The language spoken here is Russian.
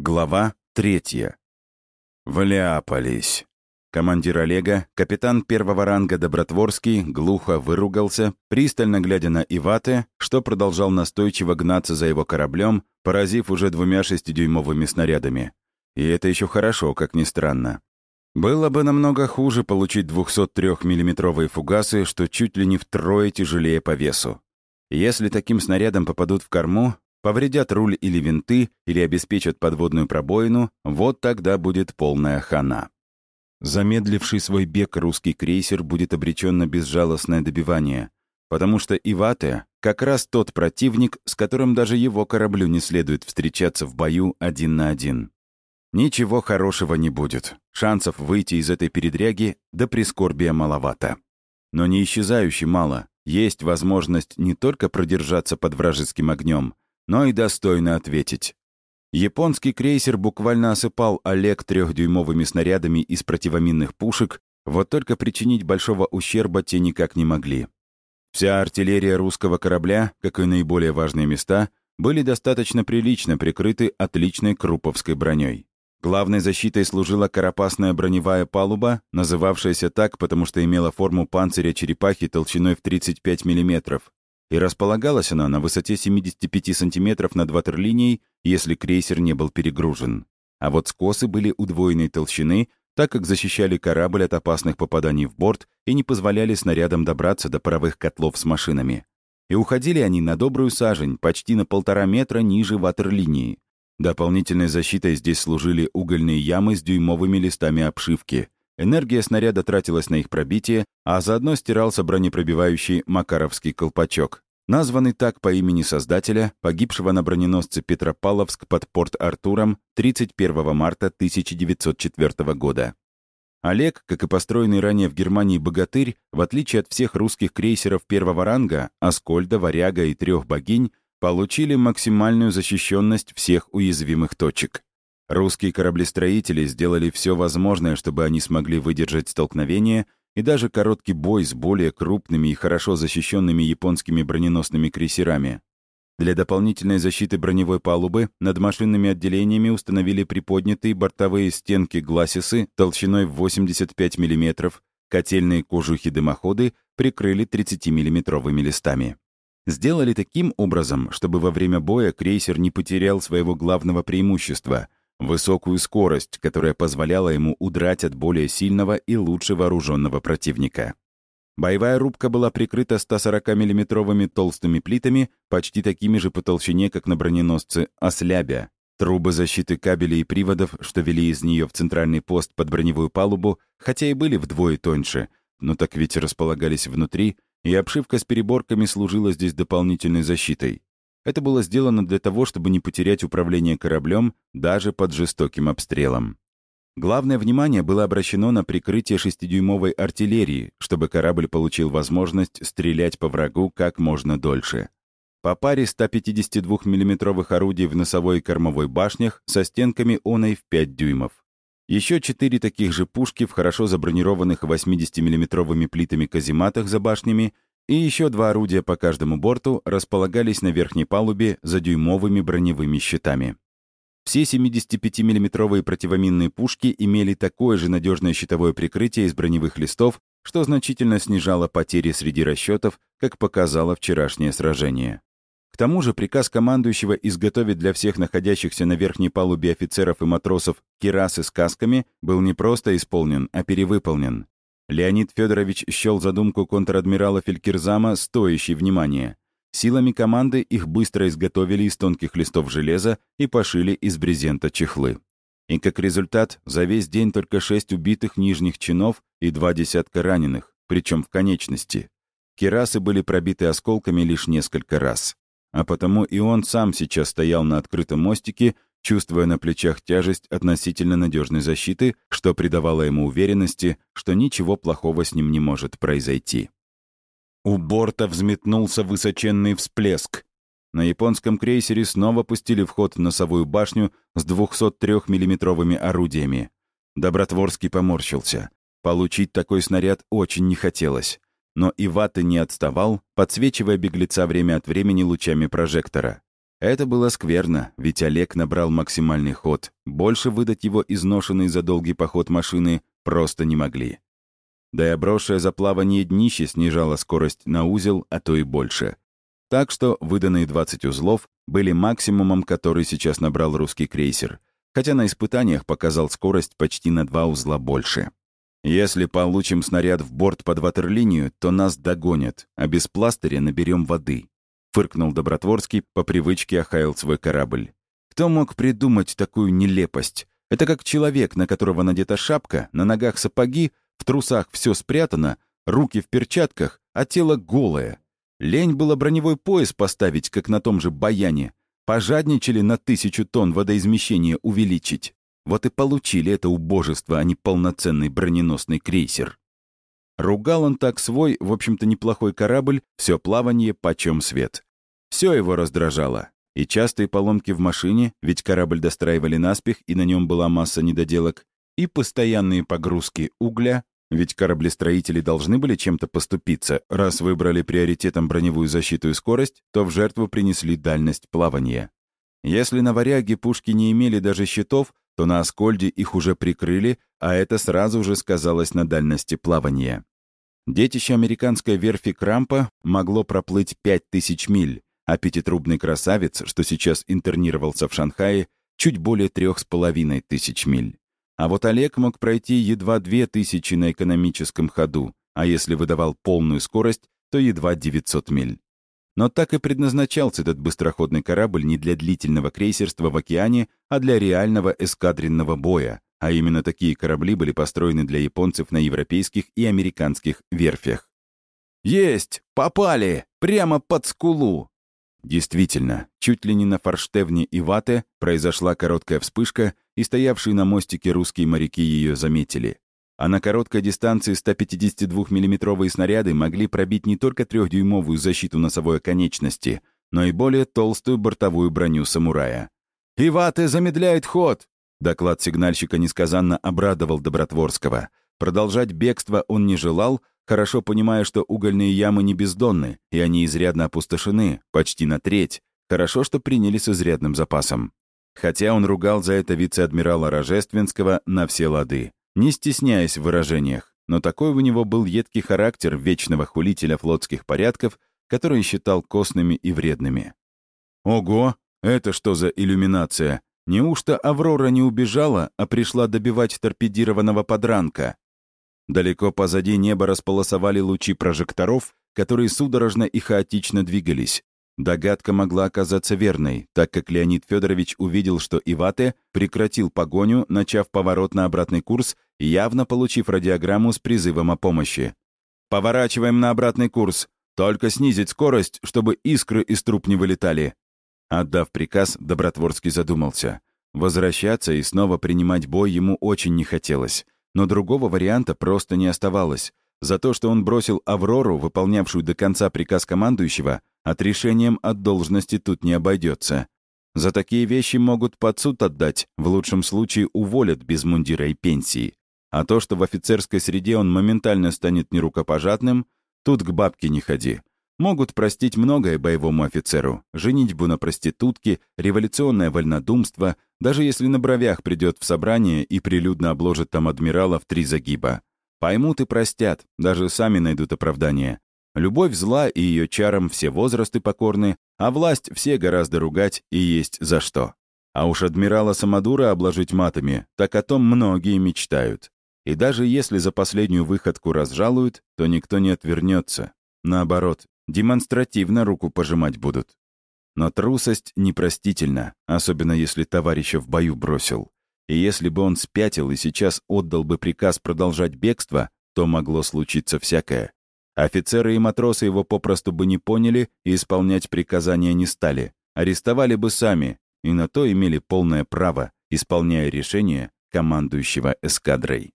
Глава третья. Вляпались. Командир Олега, капитан первого ранга Добротворский, глухо выругался, пристально глядя на Ивате, что продолжал настойчиво гнаться за его кораблем, поразив уже двумя шестидюймовыми снарядами. И это еще хорошо, как ни странно. Было бы намного хуже получить 203 миллиметровые фугасы, что чуть ли не втрое тяжелее по весу. Если таким снарядом попадут в корму, повредят руль или винты, или обеспечат подводную пробоину, вот тогда будет полная хана. Замедливший свой бег русский крейсер будет обречен на безжалостное добивание, потому что Ивате — как раз тот противник, с которым даже его кораблю не следует встречаться в бою один на один. Ничего хорошего не будет. Шансов выйти из этой передряги до прискорбия маловато. Но не исчезающе мало. Есть возможность не только продержаться под вражеским огнем, но и достойно ответить. Японский крейсер буквально осыпал Олег трехдюймовыми снарядами из противоминных пушек, вот только причинить большого ущерба те никак не могли. Вся артиллерия русского корабля, как и наиболее важные места, были достаточно прилично прикрыты отличной круповской броней. Главной защитой служила карапасная броневая палуба, называвшаяся так, потому что имела форму панциря черепахи толщиной в 35 мм, и располагалась она на высоте 75 сантиметров над ватерлинией, если крейсер не был перегружен. А вот скосы были удвоенной толщины, так как защищали корабль от опасных попаданий в борт и не позволяли снарядам добраться до паровых котлов с машинами. И уходили они на добрую сажень, почти на полтора метра ниже ватерлинии. Дополнительной защитой здесь служили угольные ямы с дюймовыми листами обшивки. Энергия снаряда тратилась на их пробитие, а заодно стирался бронепробивающий Макаровский колпачок, названный так по имени создателя, погибшего на броненосце Петропавловск под Порт-Артуром 31 марта 1904 года. Олег, как и построенный ранее в Германии «Богатырь», в отличие от всех русских крейсеров первого ранга, Аскольда, Варяга и трех богинь, получили максимальную защищенность всех уязвимых точек. Русские кораблестроители сделали все возможное, чтобы они смогли выдержать столкновение и даже короткий бой с более крупными и хорошо защищенными японскими броненосными крейсерами. Для дополнительной защиты броневой палубы над машинными отделениями установили приподнятые бортовые стенки гласисы толщиной в 85 мм, котельные кожухи-дымоходы прикрыли 30-миллиметровыми листами. Сделали таким образом, чтобы во время боя крейсер не потерял своего главного преимущества — высокую скорость, которая позволяла ему удрать от более сильного и лучше вооруженного противника. Боевая рубка была прикрыта 140 миллиметровыми толстыми плитами, почти такими же по толщине, как на броненосце «Ослябя». Трубы защиты кабелей и приводов, что вели из нее в центральный пост под броневую палубу, хотя и были вдвое тоньше, но так ведь располагались внутри, и обшивка с переборками служила здесь дополнительной защитой. Это было сделано для того, чтобы не потерять управление кораблем даже под жестоким обстрелом. Главное внимание было обращено на прикрытие шестидюймовой артиллерии, чтобы корабль получил возможность стрелять по врагу как можно дольше. По паре 152 миллиметровых орудий в носовой и кормовой башнях со стенками оной в 5 дюймов. Еще четыре таких же пушки в хорошо забронированных 80 миллиметровыми плитами казематах за башнями и еще два орудия по каждому борту располагались на верхней палубе за дюймовыми броневыми щитами. Все 75 миллиметровые противоминные пушки имели такое же надежное щитовое прикрытие из броневых листов, что значительно снижало потери среди расчетов, как показало вчерашнее сражение. К тому же приказ командующего изготовить для всех находящихся на верхней палубе офицеров и матросов кирасы с касками был не просто исполнен, а перевыполнен. Леонид Федорович счел задумку контр-адмирала Фелькерзама стоящей внимания. Силами команды их быстро изготовили из тонких листов железа и пошили из брезента чехлы. И как результат, за весь день только шесть убитых нижних чинов и два десятка раненых, причем в конечности. Керасы были пробиты осколками лишь несколько раз. А потому и он сам сейчас стоял на открытом мостике чувствуя на плечах тяжесть относительно надежной защиты, что придавало ему уверенности, что ничего плохого с ним не может произойти. У борта взметнулся высоченный всплеск. На японском крейсере снова пустили в ход носовую башню с 203 миллиметровыми орудиями. Добротворский поморщился. Получить такой снаряд очень не хотелось. Но Иваты не отставал, подсвечивая беглеца время от времени лучами прожектора. Это было скверно, ведь Олег набрал максимальный ход. Больше выдать его изношенный за долгий поход машины просто не могли. Да и обросшее за плавание днище снижало скорость на узел, а то и больше. Так что выданные 20 узлов были максимумом, который сейчас набрал русский крейсер, хотя на испытаниях показал скорость почти на два узла больше. Если получим снаряд в борт под ватерлинию, то нас догонят, а без пластыря наберем воды. Фыркнул Добротворский, по привычке охаял свой корабль. Кто мог придумать такую нелепость? Это как человек, на которого надета шапка, на ногах сапоги, в трусах все спрятано, руки в перчатках, а тело голое. Лень было броневой пояс поставить, как на том же баяне. Пожадничали на тысячу тонн водоизмещения увеличить. Вот и получили это убожество, а не полноценный броненосный крейсер. Ругал он так свой, в общем-то, неплохой корабль, все плавание почем свет. Все его раздражало. И частые поломки в машине, ведь корабль достраивали наспех, и на нем была масса недоделок, и постоянные погрузки угля, ведь кораблестроители должны были чем-то поступиться. Раз выбрали приоритетом броневую защиту и скорость, то в жертву принесли дальность плавания. Если на «Варяге» пушки не имели даже щитов, то на «Аскольде» их уже прикрыли, а это сразу же сказалось на дальности плавания. Детище американской верфи «Крампа» могло проплыть 5000 миль, а пятитрубный красавец, что сейчас интернировался в Шанхае, чуть более трех с половиной тысяч миль. А вот Олег мог пройти едва две тысячи на экономическом ходу, а если выдавал полную скорость, то едва 900 миль. Но так и предназначался этот быстроходный корабль не для длительного крейсерства в океане, а для реального эскадренного боя, а именно такие корабли были построены для японцев на европейских и американских верфях. «Есть! Попали! Прямо под скулу!» Действительно, чуть ли не на форштевне Ивате произошла короткая вспышка, и стоявшие на мостике русские моряки ее заметили. А на короткой дистанции 152 миллиметровые снаряды могли пробить не только трехдюймовую защиту носовой оконечности, но и более толстую бортовую броню самурая. «Ивате замедляет ход!» Доклад сигнальщика несказанно обрадовал Добротворского. Продолжать бегство он не желал, хорошо понимая, что угольные ямы не бездонны, и они изрядно опустошены, почти на треть. Хорошо, что приняли с изрядным запасом. Хотя он ругал за это вице-адмирала Рожественского на все лады, не стесняясь в выражениях, но такой у него был едкий характер вечного хулителя флотских порядков, который считал костными и вредными. «Ого! Это что за иллюминация? Неужто Аврора не убежала, а пришла добивать торпедированного подранка?» Далеко позади неба располосовали лучи прожекторов, которые судорожно и хаотично двигались. Догадка могла оказаться верной, так как Леонид Федорович увидел, что Ивате прекратил погоню, начав поворот на обратный курс, явно получив радиограмму с призывом о помощи. «Поворачиваем на обратный курс. Только снизить скорость, чтобы искры из труб не вылетали». Отдав приказ, Добротворский задумался. Возвращаться и снова принимать бой ему очень не хотелось но другого варианта просто не оставалось. За то, что он бросил Аврору, выполнявшую до конца приказ командующего, отрешением от должности тут не обойдется. За такие вещи могут под суд отдать, в лучшем случае уволят без мундира и пенсии. А то, что в офицерской среде он моментально станет нерукопожатным, тут к бабке не ходи. Могут простить многое боевому офицеру. Женитьбу на проститутке, революционное вольнодумство, даже если на бровях придет в собрание и прилюдно обложит там адмирала в три загиба. Поймут и простят, даже сами найдут оправдание. Любовь зла и ее чарам все возрасты покорны, а власть все гораздо ругать и есть за что. А уж адмирала Самодура обложить матами, так о том многие мечтают. И даже если за последнюю выходку разжалуют, то никто не отвернется. Наоборот, демонстративно руку пожимать будут. Но трусость непростительна, особенно если товарища в бою бросил. И если бы он спятил и сейчас отдал бы приказ продолжать бегство, то могло случиться всякое. Офицеры и матросы его попросту бы не поняли и исполнять приказания не стали. Арестовали бы сами, и на то имели полное право, исполняя решение командующего эскадрой.